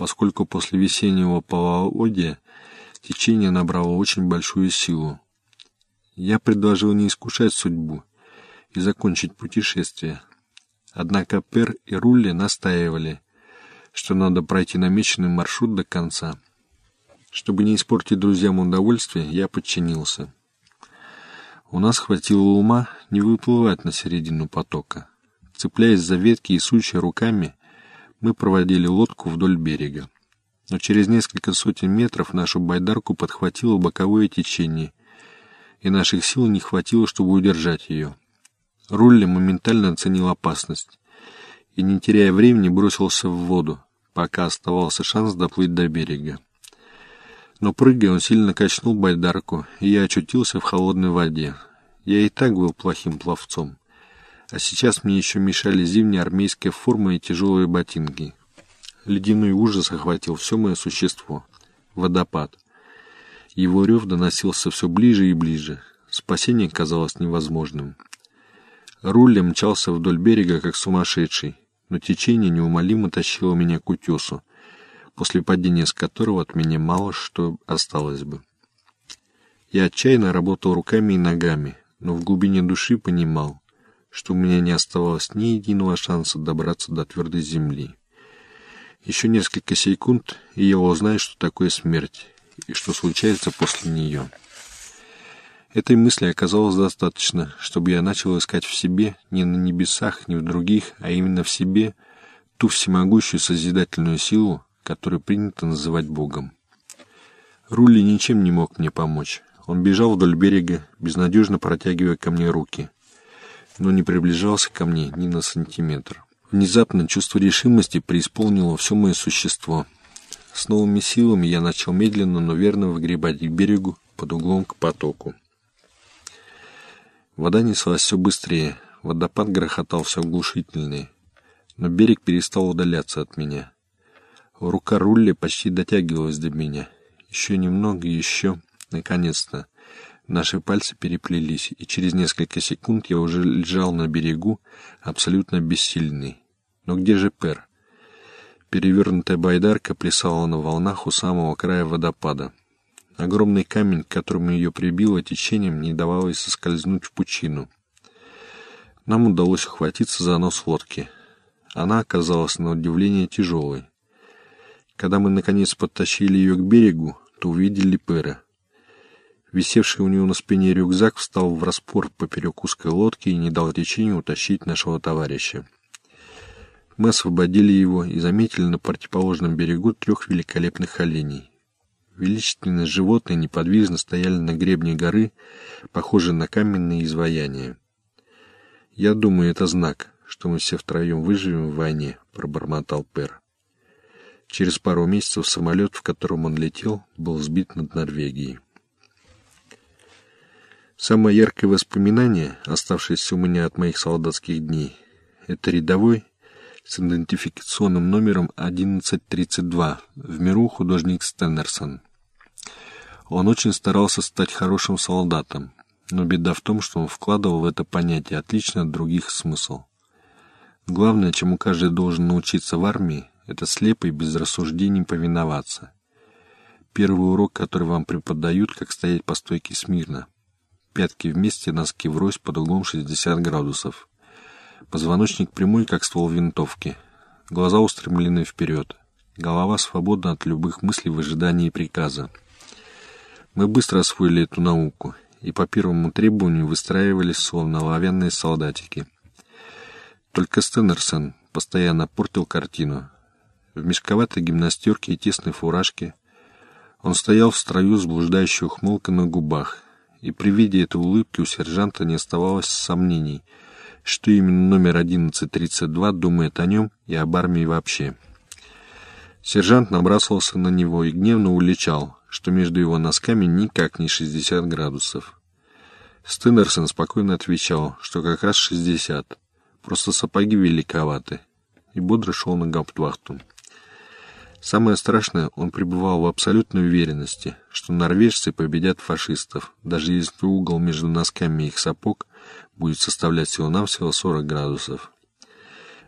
поскольку после весеннего половодья течение набрало очень большую силу. Я предложил не искушать судьбу и закончить путешествие. Однако Пер и Рулли настаивали, что надо пройти намеченный маршрут до конца. Чтобы не испортить друзьям удовольствие, я подчинился. У нас хватило ума не выплывать на середину потока. Цепляясь за ветки и сучья руками, мы проводили лодку вдоль берега. Но через несколько сотен метров нашу байдарку подхватило боковое течение, и наших сил не хватило, чтобы удержать ее. Рулли моментально оценил опасность и, не теряя времени, бросился в воду, пока оставался шанс доплыть до берега. Но прыгая, он сильно качнул байдарку, и я очутился в холодной воде. Я и так был плохим пловцом. А сейчас мне еще мешали зимняя армейская форма и тяжелые ботинки. Ледяной ужас охватил все мое существо. Водопад. Его рев доносился все ближе и ближе. Спасение казалось невозможным. Руль мчался вдоль берега, как сумасшедший, но течение неумолимо тащило меня к утесу, после падения с которого от меня мало что осталось бы. Я отчаянно работал руками и ногами, но в глубине души понимал, что у меня не оставалось ни единого шанса добраться до твердой земли. Еще несколько секунд, и я узнаю, что такое смерть, и что случается после нее. Этой мысли оказалось достаточно, чтобы я начал искать в себе, не на небесах, не в других, а именно в себе, ту всемогущую созидательную силу, которую принято называть Богом. Рули ничем не мог мне помочь. Он бежал вдоль берега, безнадежно протягивая ко мне руки но не приближался ко мне ни на сантиметр. Внезапно чувство решимости преисполнило все мое существо. С новыми силами я начал медленно, но верно выгребать к берегу под углом к потоку. Вода неслась все быстрее, водопад грохотал все оглушительнее, но берег перестал удаляться от меня. Рука Рулли почти дотягивалась до меня. Еще немного, еще, наконец-то. Наши пальцы переплелись, и через несколько секунд я уже лежал на берегу, абсолютно бессильный. Но где же Пер? Перевернутая байдарка плясала на волнах у самого края водопада. Огромный камень, к которому ее прибило течением, не давал ей соскользнуть в пучину. Нам удалось ухватиться за нос лодки. Она оказалась на удивление тяжелой. Когда мы, наконец, подтащили ее к берегу, то увидели Пера. Висевший у него на спине рюкзак встал в распор поперек узкой лодки и не дал течению утащить нашего товарища. Мы освободили его и заметили на противоположном берегу трех великолепных оленей. Величественные животные неподвижно стояли на гребне горы, похожие на каменные изваяния. «Я думаю, это знак, что мы все втроем выживем в войне», — пробормотал Пер. Через пару месяцев самолет, в котором он летел, был сбит над Норвегией. Самое яркое воспоминание, оставшееся у меня от моих солдатских дней, это рядовой с идентификационным номером 1132, в миру художник Стеннерсон. Он очень старался стать хорошим солдатом, но беда в том, что он вкладывал в это понятие отлично от других смысл. Главное, чему каждый должен научиться в армии, это слепо и без рассуждений повиноваться. Первый урок, который вам преподают, как стоять по стойке смирно – Пятки вместе, носки врозь под углом 60 градусов. Позвоночник прямой, как ствол винтовки. Глаза устремлены вперед. Голова свободна от любых мыслей в ожидании приказа. Мы быстро освоили эту науку, и по первому требованию выстраивались словно оловянные солдатики. Только Стеннерсон постоянно портил картину. В мешковатой гимнастерке и тесной фуражке он стоял в строю с блуждающей ухмылкой на губах — и при виде этой улыбки у сержанта не оставалось сомнений, что именно номер 1132 думает о нем и об армии вообще. Сержант набрасывался на него и гневно уличал, что между его носками никак не 60 градусов. Стендерсон спокойно отвечал, что как раз 60, просто сапоги великоваты, и бодро шел на гауптвахту. Самое страшное, он пребывал в абсолютной уверенности, что норвежцы победят фашистов, даже если угол между носками их сапог будет составлять всего-навсего 40 градусов.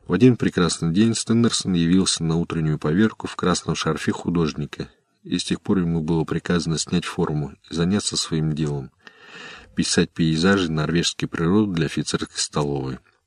В один прекрасный день Стендерсон явился на утреннюю поверку в красном шарфе художника, и с тех пор ему было приказано снять форму и заняться своим делом — писать пейзажи норвежской природы для офицерской столовой.